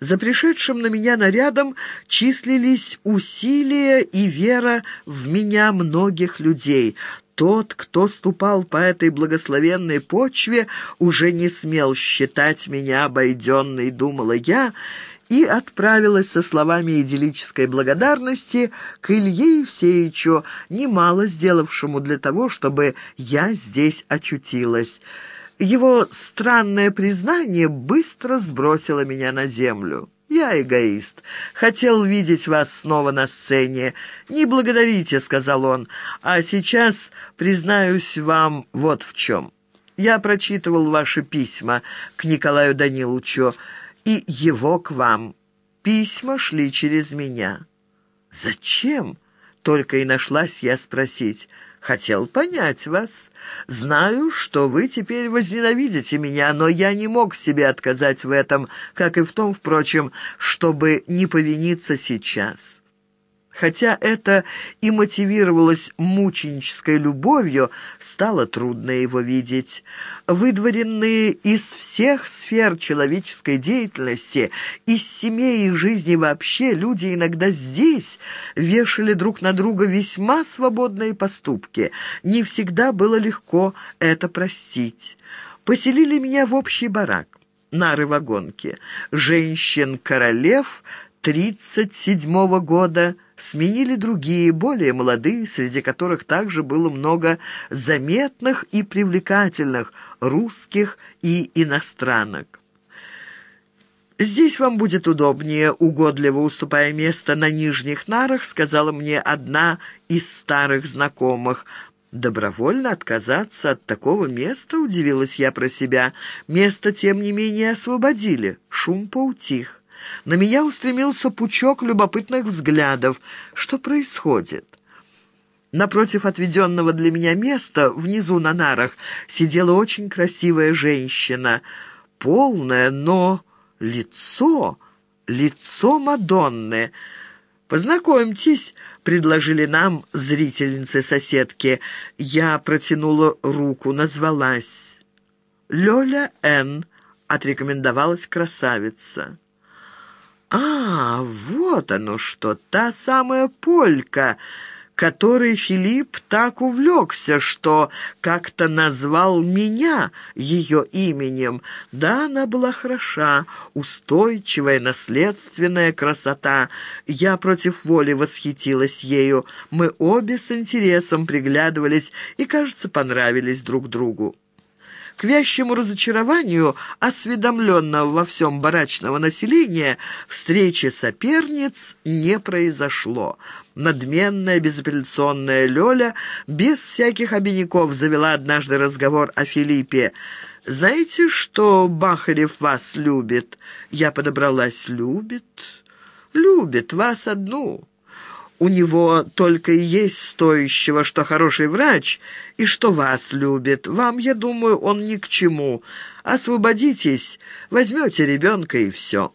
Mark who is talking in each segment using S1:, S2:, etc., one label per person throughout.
S1: За пришедшим на меня нарядом числились усилия и вера в меня многих людей. Тот, кто ступал по этой благословенной почве, уже не смел считать меня обойденной, думала я, и отправилась со словами идиллической благодарности к Илье Евсеевичу, немало сделавшему для того, чтобы я здесь очутилась. Его странное признание быстро сбросило меня на землю. «Я эгоист. Хотел видеть вас снова на сцене. Не благодарите», — сказал он. «А сейчас признаюсь вам вот в чем. Я прочитывал ваши письма к Николаю Даниловичу и его к вам. Письма шли через меня». «Зачем?» — только и нашлась я спросить. Хотел понять вас. Знаю, что вы теперь возненавидите меня, но я не мог себе отказать в этом, как и в том, впрочем, чтобы не повиниться сейчас». Хотя это и мотивировалось мученической любовью, стало трудно его видеть. Выдворенные из всех сфер человеческой деятельности, из семей и жизни вообще, люди иногда здесь вешали друг на друга весьма свободные поступки. Не всегда было легко это простить. Поселили меня в общий барак нары-вагонки. Женщин-королев 37-го года сменили другие, более молодые, среди которых также было много заметных и привлекательных русских и иностранок. «Здесь вам будет удобнее, угодливо уступая место на нижних нарах», сказала мне одна из старых знакомых. «Добровольно отказаться от такого места?» — удивилась я про себя. Место, тем не менее, освободили. Шум поутих. На меня устремился пучок любопытных взглядов. Что происходит? Напротив отведенного для меня места, внизу на нарах, сидела очень красивая женщина. Полное, но лицо, лицо Мадонны. «Познакомьтесь», — предложили нам зрительницы-соседки. Я протянула руку, назвалась. «Лёля Н», — отрекомендовалась красавица. «А, вот оно что, та самая полька!» которой Филипп так увлекся, что как-то назвал меня ее именем. Да, она была хороша, устойчивая, наследственная красота. Я против воли восхитилась ею. Мы обе с интересом приглядывались и, кажется, понравились друг другу. К вящему разочарованию осведомленного во всем барачного населения встречи соперниц не произошло. Надменная, безапелляционная Лёля без всяких обиняков завела однажды разговор о Филиппе. «Знаете, что Бахарев вас любит?» Я подобралась. «Любит? Любит вас одну». У него только и есть стоящего, что хороший врач, и что вас любит. Вам, я думаю, он ни к чему. Освободитесь, возьмете ребенка и все».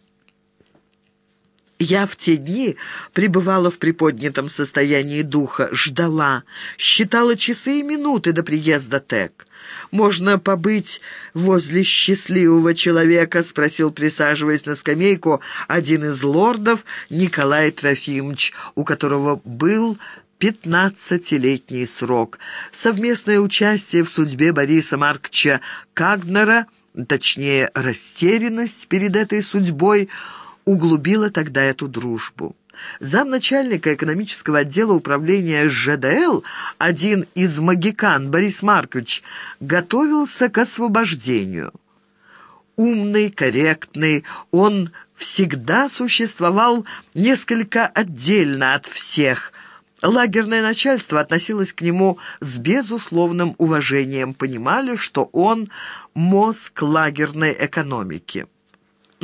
S1: Я в те дни пребывала в приподнятом состоянии духа, ждала, считала часы и минуты до приезда Тек. «Можно побыть возле счастливого человека?» — спросил, присаживаясь на скамейку, один из лордов Николай Трофимович, у которого был пятнадцатилетний срок. Совместное участие в судьбе Бориса Маркча Кагнера, точнее, растерянность перед этой судьбой — углубила тогда эту дружбу. Замначальника экономического отдела управления ЖДЛ, один из магикан Борис Маркович, готовился к освобождению. Умный, корректный, он всегда существовал несколько отдельно от всех. Лагерное начальство относилось к нему с безусловным уважением, понимали, что он мозг лагерной экономики.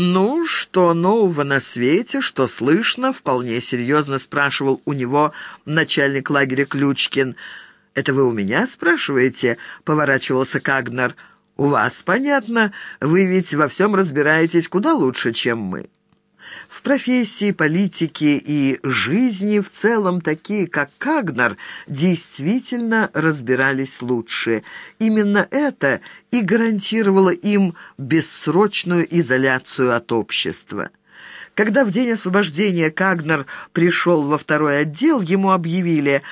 S1: «Ну, что нового на свете, что слышно?» — вполне серьезно спрашивал у него начальник лагеря Ключкин. «Это вы у меня спрашиваете?» — поворачивался Кагнер. «У вас, понятно. Вы ведь во всем разбираетесь куда лучше, чем мы». В профессии, политике и жизни в целом такие, как Кагнер, действительно разбирались лучше. Именно это и гарантировало им бессрочную изоляцию от общества. Когда в день освобождения Кагнер пришел во второй отдел, ему объявили